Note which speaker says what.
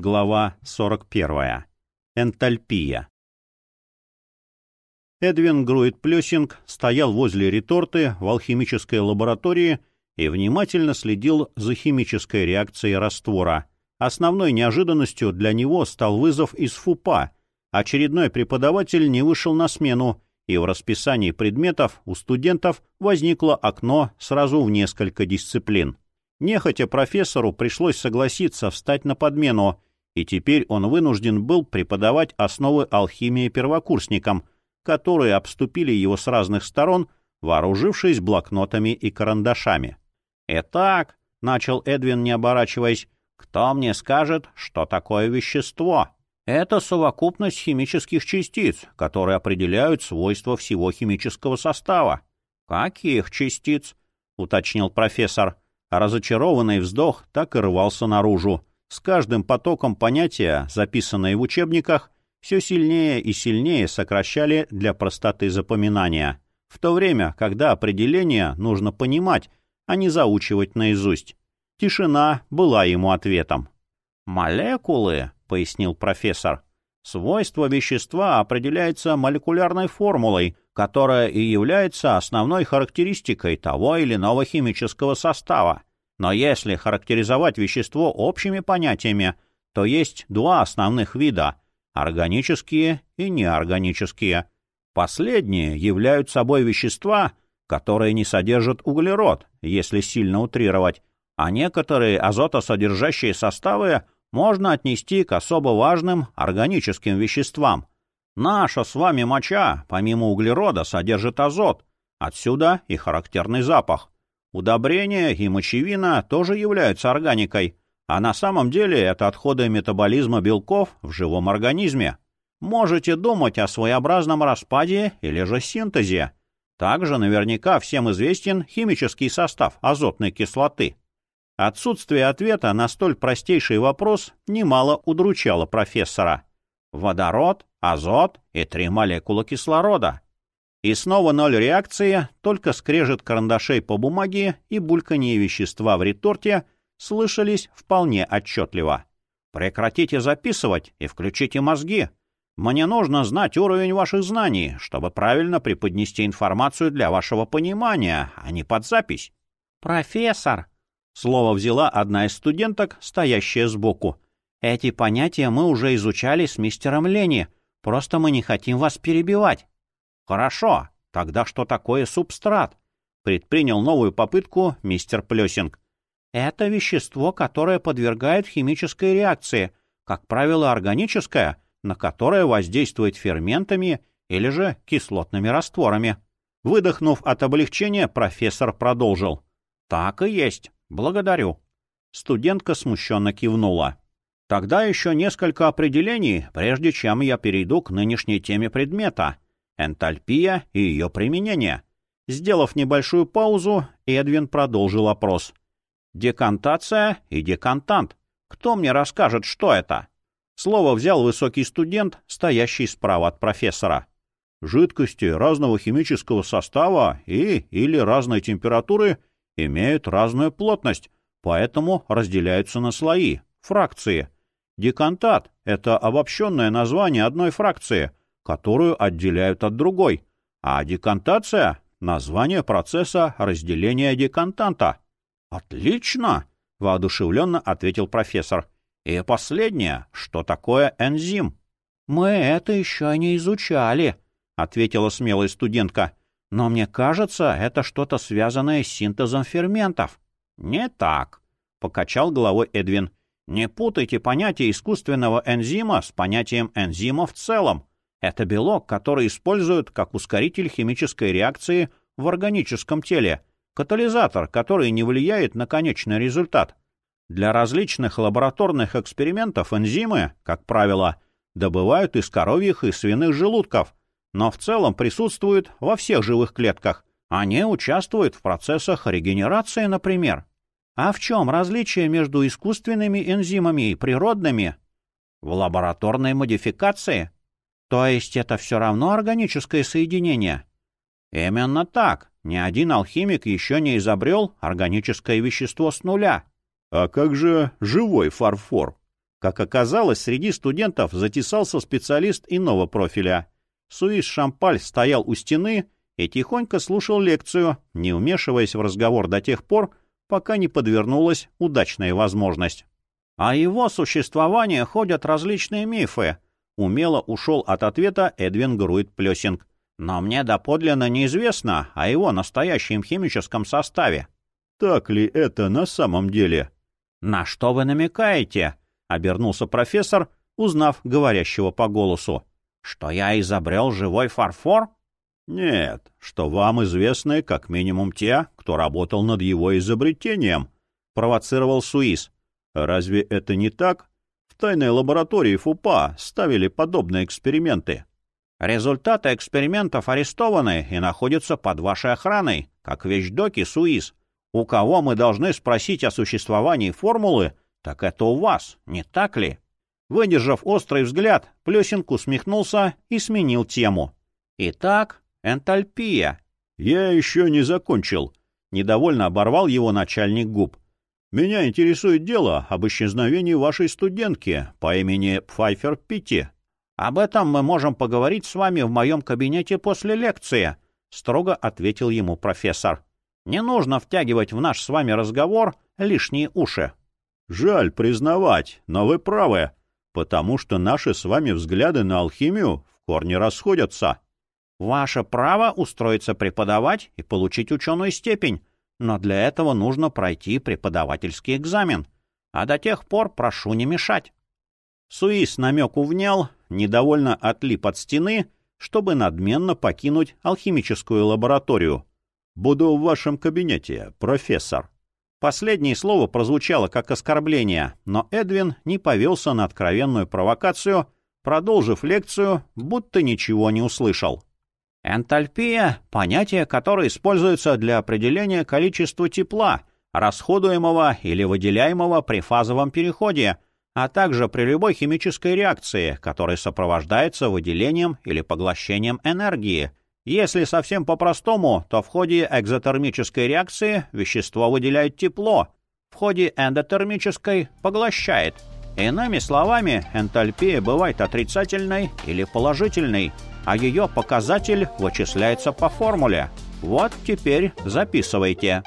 Speaker 1: Глава 41. Энтальпия. Эдвин Груит-Плюсинг стоял возле реторты в алхимической лаборатории и внимательно следил за химической реакцией раствора. Основной неожиданностью для него стал вызов из ФУПа. Очередной преподаватель не вышел на смену, и в расписании предметов у студентов возникло окно сразу в несколько дисциплин. Нехотя профессору пришлось согласиться встать на подмену, и теперь он вынужден был преподавать основы алхимии первокурсникам, которые обступили его с разных сторон, вооружившись блокнотами и карандашами. «Итак», — начал Эдвин, не оборачиваясь, — «кто мне скажет, что такое вещество?» «Это совокупность химических частиц, которые определяют свойства всего химического состава». «Каких частиц?» — уточнил профессор. Разочарованный вздох так и рвался наружу. С каждым потоком понятия, записанные в учебниках, все сильнее и сильнее сокращали для простоты запоминания, в то время, когда определение нужно понимать, а не заучивать наизусть. Тишина была ему ответом. «Молекулы», — пояснил профессор, — «свойство вещества определяется молекулярной формулой, которая и является основной характеристикой того или иного химического состава. Но если характеризовать вещество общими понятиями, то есть два основных вида – органические и неорганические. Последние являются собой вещества, которые не содержат углерод, если сильно утрировать, а некоторые азотосодержащие составы можно отнести к особо важным органическим веществам. Наша с вами моча, помимо углерода, содержит азот, отсюда и характерный запах – Удобрения и мочевина тоже являются органикой, а на самом деле это отходы метаболизма белков в живом организме. Можете думать о своеобразном распаде или же синтезе. Также наверняка всем известен химический состав азотной кислоты. Отсутствие ответа на столь простейший вопрос немало удручало профессора. Водород, азот и три молекулы кислорода. И снова ноль реакции, только скрежет карандашей по бумаге и бульканье вещества в реторте слышались вполне отчетливо. «Прекратите записывать и включите мозги. Мне нужно знать уровень ваших знаний, чтобы правильно преподнести информацию для вашего понимания, а не под запись». «Профессор!» — слово взяла одна из студенток, стоящая сбоку. «Эти понятия мы уже изучали с мистером Лени, просто мы не хотим вас перебивать». Хорошо, тогда что такое субстрат? Предпринял новую попытку мистер Плесинг. Это вещество, которое подвергает химической реакции, как правило, органическое, на которое воздействует ферментами или же кислотными растворами. Выдохнув от облегчения, профессор продолжил. «Так и есть. Благодарю». Студентка смущенно кивнула. «Тогда еще несколько определений, прежде чем я перейду к нынешней теме предмета», Энтальпия и ее применение. Сделав небольшую паузу, Эдвин продолжил опрос. Декантация и декантант. Кто мне расскажет, что это? Слово взял высокий студент, стоящий справа от профессора. Жидкости разного химического состава и или разной температуры имеют разную плотность, поэтому разделяются на слои, фракции. Декантат — это обобщенное название одной фракции, которую отделяют от другой, а декантация — название процесса разделения декантанта. «Отлично!» — воодушевленно ответил профессор. «И последнее, что такое энзим?» «Мы это еще не изучали», — ответила смелая студентка. «Но мне кажется, это что-то связанное с синтезом ферментов». «Не так», — покачал головой Эдвин. «Не путайте понятие искусственного энзима с понятием энзима в целом. Это белок, который используют как ускоритель химической реакции в органическом теле, катализатор, который не влияет на конечный результат. Для различных лабораторных экспериментов энзимы, как правило, добывают из коровьих и свиных желудков, но в целом присутствуют во всех живых клетках. Они участвуют в процессах регенерации, например. А в чем различие между искусственными энзимами и природными? В лабораторной модификации – то есть это все равно органическое соединение? Именно так. Ни один алхимик еще не изобрел органическое вещество с нуля.
Speaker 2: А как же живой фарфор?
Speaker 1: Как оказалось, среди студентов затесался специалист иного профиля. Суис Шампаль стоял у стены и тихонько слушал лекцию, не вмешиваясь в разговор до тех пор, пока не подвернулась удачная возможность. О его существовании ходят различные мифы. Умело ушел от ответа Эдвин Груит-Плесинг. Но мне доподлинно неизвестно о его настоящем химическом составе. Так ли это на самом деле? На что вы намекаете? — обернулся профессор, узнав говорящего по голосу. «Что я изобрел живой фарфор?» «Нет, что вам известны как минимум те, кто работал над его изобретением», — провоцировал Суис. «Разве это не так? Тайной лаборатории ФУПА ставили подобные эксперименты». «Результаты экспериментов арестованы и находятся под вашей охраной, как вещдоки Суис. У кого мы должны спросить о существовании формулы, так это у вас, не так ли? Выдержав острый взгляд, Плесинг усмехнулся и сменил тему. Итак, энтальпия. Я еще не закончил. Недовольно оборвал его начальник губ. Меня интересует дело об исчезновении вашей студентки по имени Пфайфер Питти. Об этом мы можем поговорить с вами в моем кабинете после лекции, строго ответил ему профессор. Не нужно втягивать в наш с вами разговор лишние уши. Жаль признавать, но вы правы, потому что наши с вами взгляды на алхимию в корне расходятся. Ваше право устроиться преподавать и получить ученую степень, но для этого нужно пройти преподавательский экзамен. А до тех пор прошу не мешать. Суис намеку внял, недовольно отлип от стены, чтобы надменно покинуть алхимическую лабораторию. «Буду в вашем кабинете, профессор», Последнее слово прозвучало как оскорбление, но Эдвин не повелся на откровенную провокацию, продолжив лекцию, будто ничего не услышал. Энтальпия — понятие, которое используется для определения количества тепла, расходуемого или выделяемого при фазовом переходе, а также при любой химической реакции, которая сопровождается выделением или поглощением энергии, если совсем по-простому, то в ходе экзотермической реакции вещество выделяет тепло, в ходе эндотермической поглощает. Иными словами, энтальпия бывает отрицательной или положительной, а ее показатель вычисляется по формуле. Вот теперь записывайте.